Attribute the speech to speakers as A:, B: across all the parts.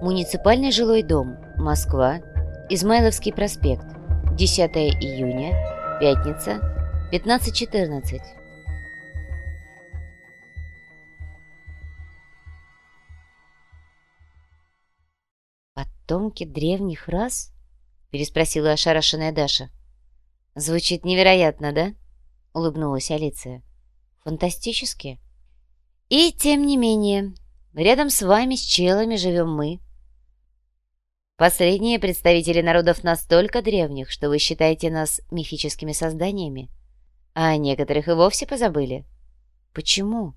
A: Муниципальный жилой дом, Москва, Измайловский проспект, 10 июня, пятница, 15.14. «Потомки древних рас?» — переспросила ошарашенная Даша. «Звучит невероятно, да?» — улыбнулась Алиция. «Фантастически?» «И тем не менее, рядом с вами, с челами, живем мы». «Последние представители народов настолько древних, что вы считаете нас мифическими созданиями, а некоторых и вовсе позабыли». «Почему?»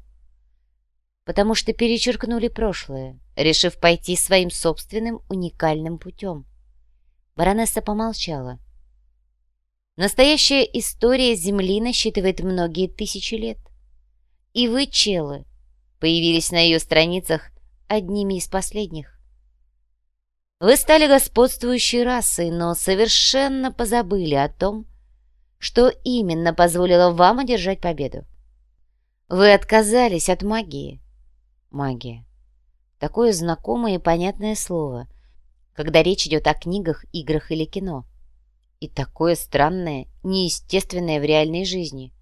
A: «Потому что перечеркнули прошлое, решив пойти своим собственным уникальным путем». Баронесса помолчала. Настоящая история Земли насчитывает многие тысячи лет. И вы, челы, появились на ее страницах одними из последних. Вы стали господствующей расой, но совершенно позабыли о том, что именно позволило вам одержать победу. Вы отказались от магии. Магия. Такое знакомое и понятное слово — когда речь идет о книгах, играх или кино. И такое странное, неестественное в реальной жизни.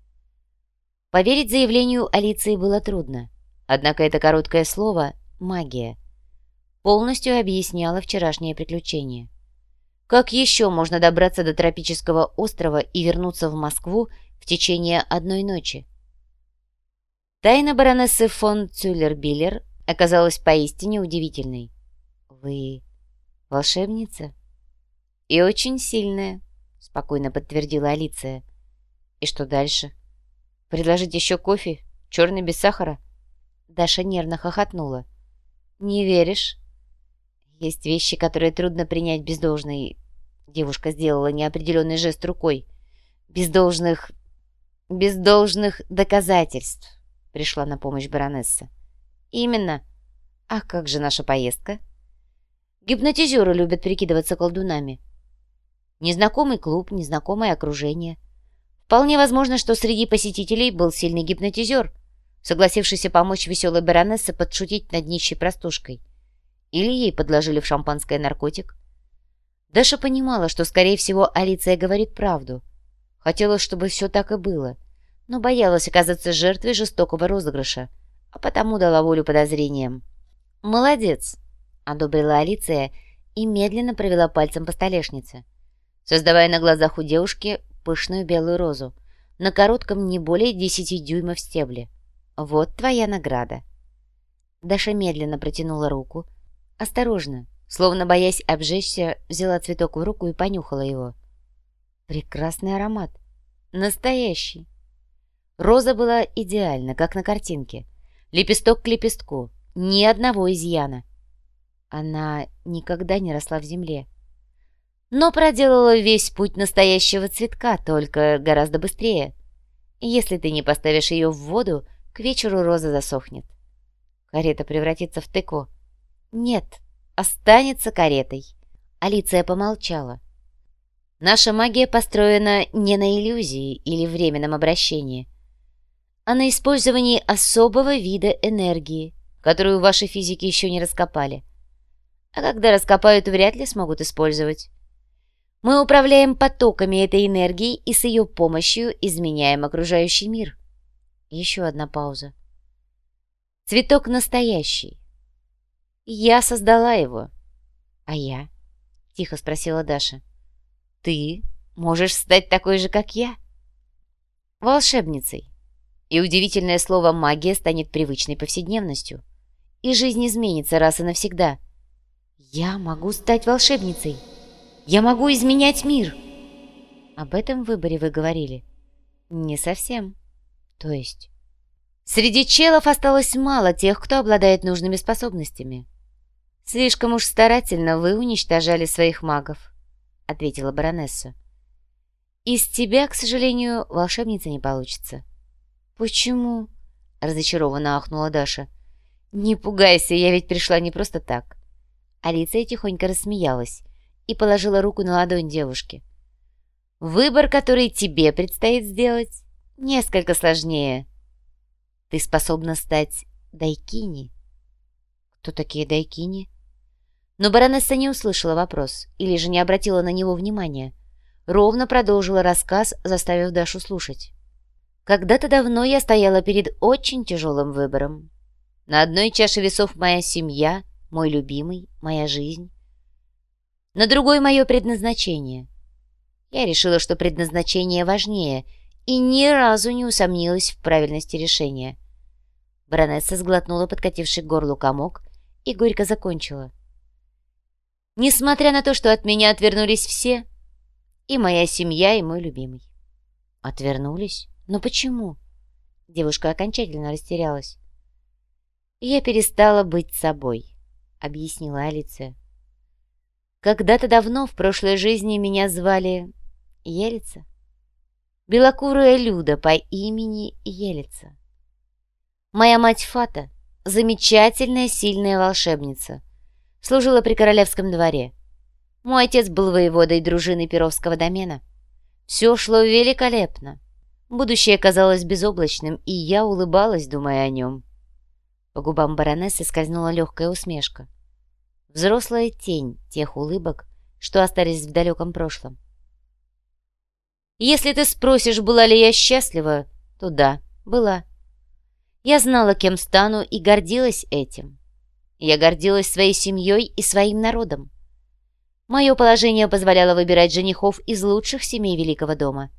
A: Поверить заявлению Алиции было трудно, однако это короткое слово «магия» полностью объясняло вчерашнее приключение. Как еще можно добраться до тропического острова и вернуться в Москву в течение одной ночи? Тайна баронессы фон Цюллер-Биллер оказалась поистине удивительной. «Вы «Волшебница?» «И очень сильная», — спокойно подтвердила Алиция. «И что дальше? Предложить еще кофе? Черный без сахара?» Даша нервно хохотнула. «Не веришь?» «Есть вещи, которые трудно принять без должной...» Девушка сделала неопределенный жест рукой. «Без должных... без должных доказательств», — пришла на помощь баронесса. «Именно. А как же наша поездка?» Гипнотизеры любят прикидываться колдунами. Незнакомый клуб, незнакомое окружение. Вполне возможно, что среди посетителей был сильный гипнотизер, согласившийся помочь веселой баронессе подшутить над нищей простушкой. Или ей подложили в шампанское наркотик. Даша понимала, что, скорее всего, Алиция говорит правду. Хотела, чтобы все так и было, но боялась оказаться жертвой жестокого розыгрыша, а потому дала волю подозрениям. «Молодец!» одобрила Алиция и медленно провела пальцем по столешнице, создавая на глазах у девушки пышную белую розу на коротком не более десяти дюймов стебле. «Вот твоя награда». Даша медленно протянула руку, осторожно, словно боясь обжечься, взяла цветок в руку и понюхала его. Прекрасный аромат. Настоящий. Роза была идеальна, как на картинке. Лепесток к лепестку. Ни одного изъяна. Она никогда не росла в земле. Но проделала весь путь настоящего цветка, только гораздо быстрее. Если ты не поставишь ее в воду, к вечеру роза засохнет. Карета превратится в тыкву. Нет, останется каретой. Алиция помолчала. Наша магия построена не на иллюзии или временном обращении, а на использовании особого вида энергии, которую ваши физики еще не раскопали а когда раскопают, вряд ли смогут использовать. Мы управляем потоками этой энергии и с ее помощью изменяем окружающий мир. Еще одна пауза. Цветок настоящий. Я создала его. А я? Тихо спросила Даша. Ты можешь стать такой же, как я? Волшебницей. И удивительное слово «магия» станет привычной повседневностью. И жизнь изменится раз и навсегда — я могу стать волшебницей. Я могу изменять мир. Об этом выборе вы говорили? Не совсем. То есть? Среди челов осталось мало тех, кто обладает нужными способностями. Слишком уж старательно вы уничтожали своих магов, ответила баронесса. Из тебя, к сожалению, волшебница не получится. Почему? разочарованно ахнула Даша. Не пугайся, я ведь пришла не просто так. Алиция тихонько рассмеялась и положила руку на ладонь девушки. «Выбор, который тебе предстоит сделать, несколько сложнее. Ты способна стать дайкини». «Кто такие дайкини?» Но баронесса не услышала вопрос или же не обратила на него внимания. Ровно продолжила рассказ, заставив Дашу слушать. Когда-то давно я стояла перед очень тяжелым выбором. На одной чаше весов моя семья, мой любимый, моя жизнь. На другой мое предназначение. Я решила, что предназначение важнее, и ни разу не усомнилась в правильности решения. Баронесса сглотнула подкативший к горлу комок и горько закончила. Несмотря на то, что от меня отвернулись все, и моя семья, и мой любимый. Отвернулись? Но почему? Девушка окончательно растерялась. «Я перестала быть собой», — объяснила Алиция. «Когда-то давно в прошлой жизни меня звали Елица. Белокурая Люда по имени Елица. Моя мать Фата, замечательная сильная волшебница, служила при королевском дворе. Мой отец был воеводой дружины Перовского домена. Все шло великолепно. Будущее казалось безоблачным, и я улыбалась, думая о нем. По губам баронессы скользнула легкая усмешка. Взрослая тень тех улыбок, что остались в далеком прошлом. Если ты спросишь, была ли я счастлива, то да, была. Я знала, кем стану, и гордилась этим. Я гордилась своей семьей и своим народом. Мое положение позволяло выбирать женихов из лучших семей Великого дома.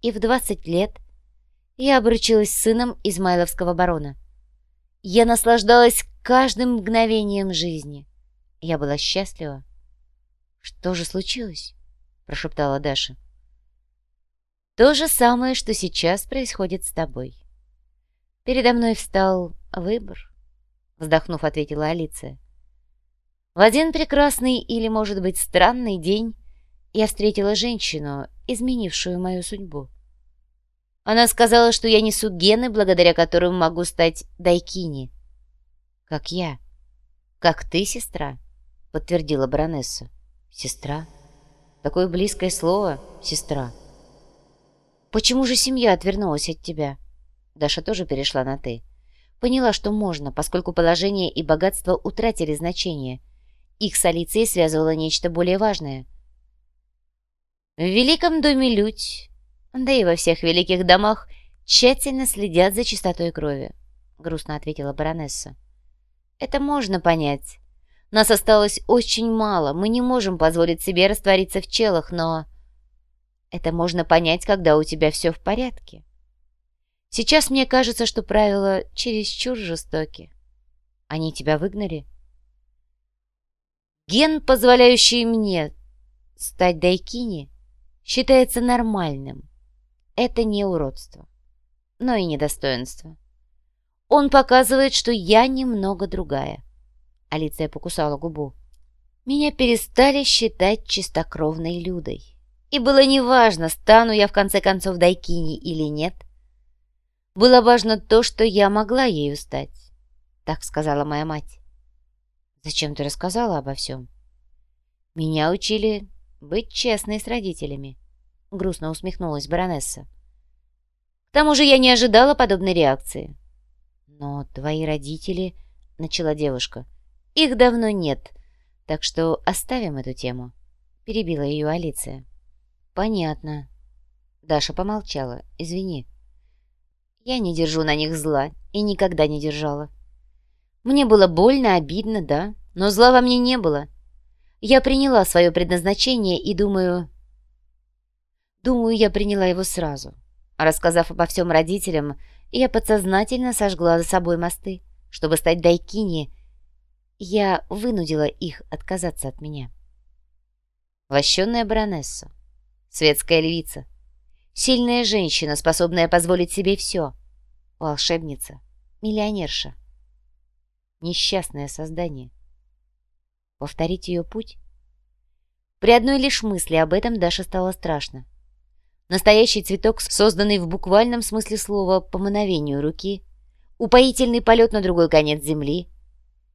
A: И в 20 лет я обручилась с сыном Измайловского барона. Я наслаждалась каждым мгновением жизни. Я была счастлива. «Что же случилось?» — прошептала Даша. «То же самое, что сейчас происходит с тобой. Передо мной встал выбор, вздохнув, ответила Алиция. В один прекрасный или, может быть, странный день я встретила женщину, изменившую мою судьбу. Она сказала, что я несу гены, благодаря которым могу стать дайкини. Как я. Как ты, сестра, подтвердила баронесса. Сестра? Такое близкое слово «сестра». Почему же семья отвернулась от тебя? Даша тоже перешла на «ты». Поняла, что можно, поскольку положение и богатство утратили значение. Их с Алицией связывало нечто более важное. В великом доме Людь, да и во всех великих домах, тщательно следят за чистотой крови, грустно ответила баронесса. Это можно понять. Нас осталось очень мало, мы не можем позволить себе раствориться в челах, но... Это можно понять, когда у тебя все в порядке. Сейчас мне кажется, что правила чересчур жестоки. Они тебя выгнали? Ген, позволяющий мне стать дайкини, считается нормальным. Это не уродство, но и недостоинство. Он показывает, что я немного другая. Алиция покусала губу. Меня перестали считать чистокровной Людой. И было неважно, стану я в конце концов дайкини или нет. Было важно то, что я могла ею стать. Так сказала моя мать. Зачем ты рассказала обо всем? Меня учили быть честной с родителями. Грустно усмехнулась баронесса. К тому же я не ожидала подобной реакции. Но твои родители... Начала девушка. Их давно нет, так что оставим эту тему. Перебила ее Алиция. Понятно. Даша помолчала. Извини. Я не держу на них зла и никогда не держала. Мне было больно, обидно, да, но зла во мне не было. Я приняла свое предназначение и думаю... Думаю, я приняла его сразу. Рассказав обо всем родителям, я подсознательно сожгла за собой мосты, чтобы стать дайкини. Я вынудила их отказаться от меня. Лощенная баронесса, светская львица, Сильная женщина, способная позволить себе все. Волшебница, миллионерша. Несчастное создание. Повторить ее путь? При одной лишь мысли об этом Даша стало страшно. Настоящий цветок, созданный в буквальном смысле слова по мановению руки, упоительный полет на другой конец земли.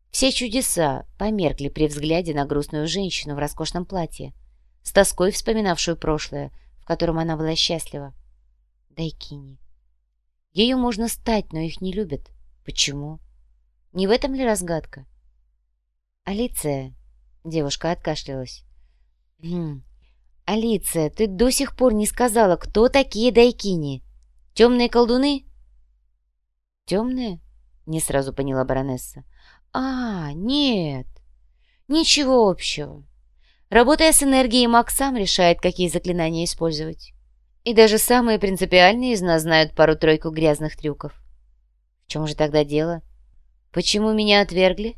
A: Все чудеса померкли при взгляде на грустную женщину в роскошном платье, с тоской вспоминавшую прошлое, которым она была счастлива. Дайкини. Ею можно стать, но их не любят. Почему? Не в этом ли разгадка? Алиция, Девушка откашлялась. «Хм. «Алиция, ты до сих пор не сказала, кто такие дайкини? Темные колдуны?» «Темные?» — не сразу поняла баронесса. «А, нет, ничего общего. Работая с энергией, маг сам решает, какие заклинания использовать. И даже самые принципиальные из нас знают пару-тройку грязных трюков. В чем же тогда дело? Почему меня отвергли?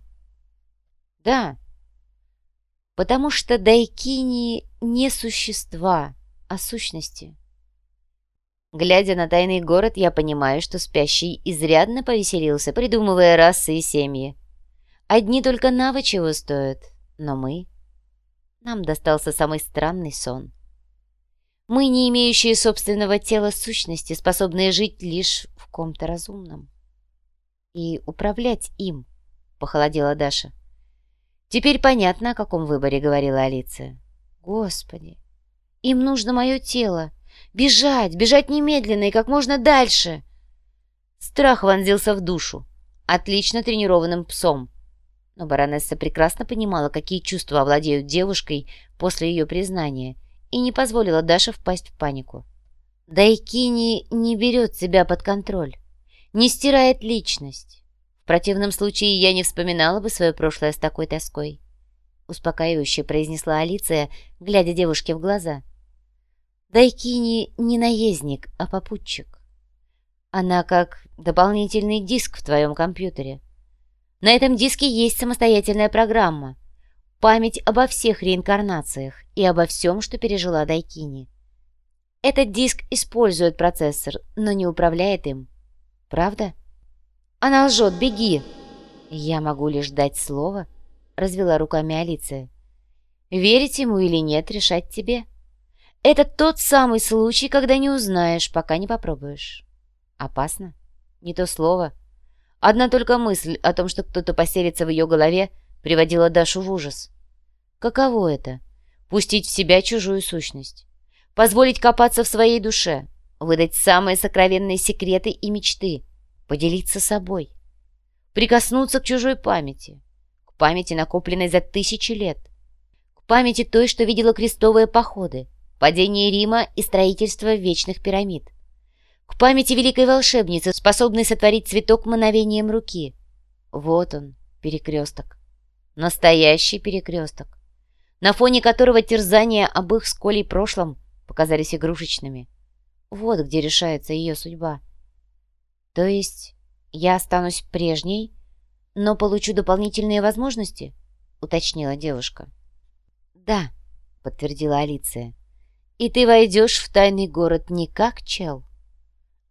A: Да, потому что дайкини не существа, а сущности. Глядя на тайный город, я понимаю, что спящий изрядно повеселился, придумывая расы и семьи. Одни только навы чего стоят, но мы... Нам достался самый странный сон. Мы, не имеющие собственного тела сущности, способные жить лишь в ком-то разумном. И управлять им, — похолодела Даша. Теперь понятно, о каком выборе говорила Алиция. Господи, им нужно мое тело. Бежать, бежать немедленно и как можно дальше. Страх вонзился в душу, отлично тренированным псом. Но баронесса прекрасно понимала, какие чувства овладеют девушкой после ее признания, и не позволила Даше впасть в панику. Дайкини не берет себя под контроль, не стирает личность. В противном случае я не вспоминала бы свое прошлое с такой тоской. Успокаивающе произнесла Алиция, глядя девушке в глаза. Дайкини не наездник, а попутчик. Она как дополнительный диск в твоем компьютере. На этом диске есть самостоятельная программа. Память обо всех реинкарнациях и обо всем, что пережила Дайкини. Этот диск использует процессор, но не управляет им. Правда? Она лжет, беги! Я могу лишь дать слово, развела руками Алиция. Верить ему или нет, решать тебе. Это тот самый случай, когда не узнаешь, пока не попробуешь. Опасно? Не то слово. Одна только мысль о том, что кто-то поселится в ее голове, приводила Дашу в ужас. Каково это? Пустить в себя чужую сущность. Позволить копаться в своей душе. Выдать самые сокровенные секреты и мечты. Поделиться собой. Прикоснуться к чужой памяти. К памяти, накопленной за тысячи лет. К памяти той, что видела крестовые походы, падение Рима и строительство вечных пирамид к памяти великой волшебницы, способной сотворить цветок мановением руки. Вот он, перекресток. Настоящий перекресток, на фоне которого терзания об их с прошлом показались игрушечными. Вот где решается ее судьба. То есть я останусь прежней, но получу дополнительные возможности? Уточнила девушка. Да, подтвердила Алиция. И ты войдешь в тайный город не как чел,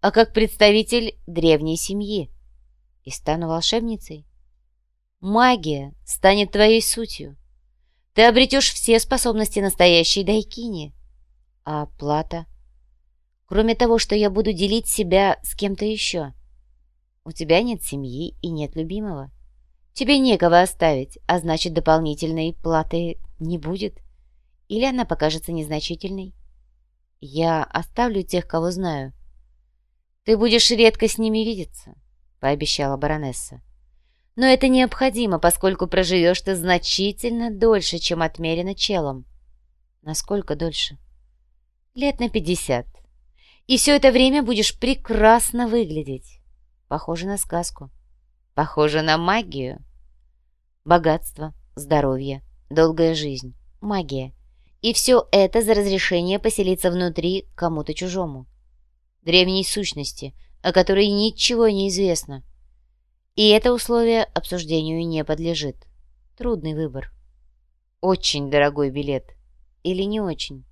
A: а как представитель древней семьи. И стану волшебницей. Магия станет твоей сутью. Ты обретешь все способности настоящей дайкини. А плата? Кроме того, что я буду делить себя с кем-то еще. У тебя нет семьи и нет любимого. Тебе некого оставить, а значит, дополнительной платы не будет. Или она покажется незначительной. Я оставлю тех, кого знаю, «Ты будешь редко с ними видеться», — пообещала баронесса. «Но это необходимо, поскольку проживешь ты значительно дольше, чем отмерено челом». «Насколько дольше?» «Лет на пятьдесят. И все это время будешь прекрасно выглядеть. Похоже на сказку. Похоже на магию. Богатство, здоровье, долгая жизнь, магия. И все это за разрешение поселиться внутри кому-то чужому древней сущности, о которой ничего не известно. И это условие обсуждению не подлежит. Трудный выбор. Очень дорогой билет. Или не очень?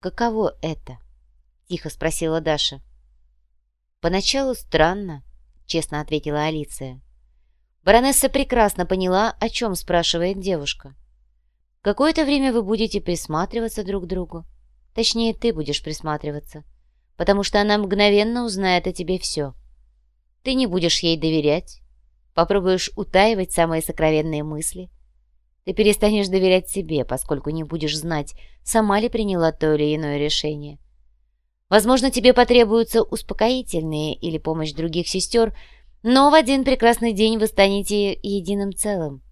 A: «Каково это?» — тихо спросила Даша. «Поначалу странно», — честно ответила Алиция. Баронесса прекрасно поняла, о чем спрашивает девушка. «Какое-то время вы будете присматриваться друг к другу. Точнее, ты будешь присматриваться потому что она мгновенно узнает о тебе все. Ты не будешь ей доверять, попробуешь утаивать самые сокровенные мысли. Ты перестанешь доверять себе, поскольку не будешь знать, сама ли приняла то или иное решение. Возможно, тебе потребуются успокоительные или помощь других сестер, но в один прекрасный день вы станете единым целым.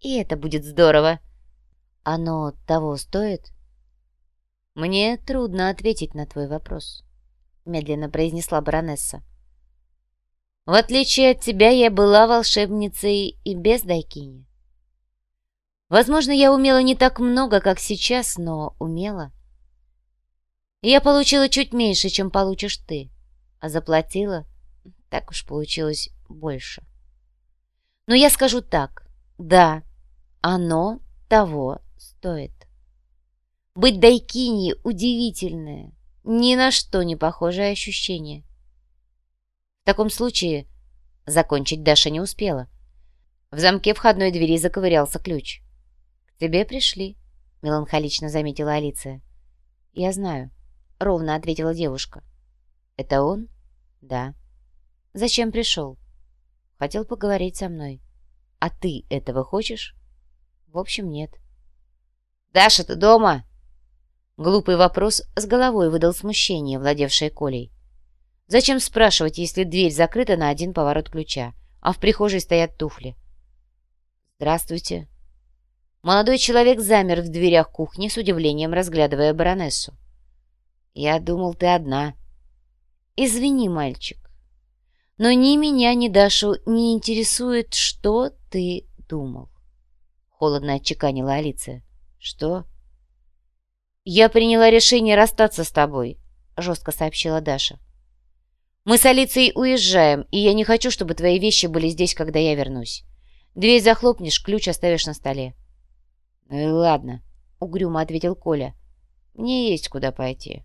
A: и это будет здорово. Оно того стоит? Мне трудно ответить на твой вопрос, медленно произнесла баронесса. В отличие от тебя, я была волшебницей и без Дайкини. Возможно, я умела не так много, как сейчас, но умела. Я получила чуть меньше, чем получишь ты, а заплатила, так уж получилось, больше. Но я скажу так, да, оно того стоит. Быть Дайкини — удивительное, ни на что не похожее ощущение. В таком случае закончить Даша не успела. В замке входной двери заковырялся ключ. «К тебе пришли», — меланхолично заметила Алиция. «Я знаю», — ровно ответила девушка. «Это он?» «Да». «Зачем пришел?» «Хотел поговорить со мной». «А ты этого хочешь?» «В общем, нет». «Даша, ты дома?» Глупый вопрос с головой выдал смущение, владевшее Колей. Зачем спрашивать, если дверь закрыта на один поворот ключа, а в прихожей стоят туфли? «Здравствуйте». Молодой человек замер в дверях кухни с удивлением, разглядывая баронессу. «Я думал, ты одна». «Извини, мальчик, но ни меня, ни Дашу не интересует, что ты думал». Холодно отчеканила Алиция. «Что?» «Я приняла решение расстаться с тобой», — жестко сообщила Даша. «Мы с Алицией уезжаем, и я не хочу, чтобы твои вещи были здесь, когда я вернусь. Дверь захлопнешь, ключ оставишь на столе». «Ну ладно», — угрюмо ответил Коля. «Мне есть куда пойти».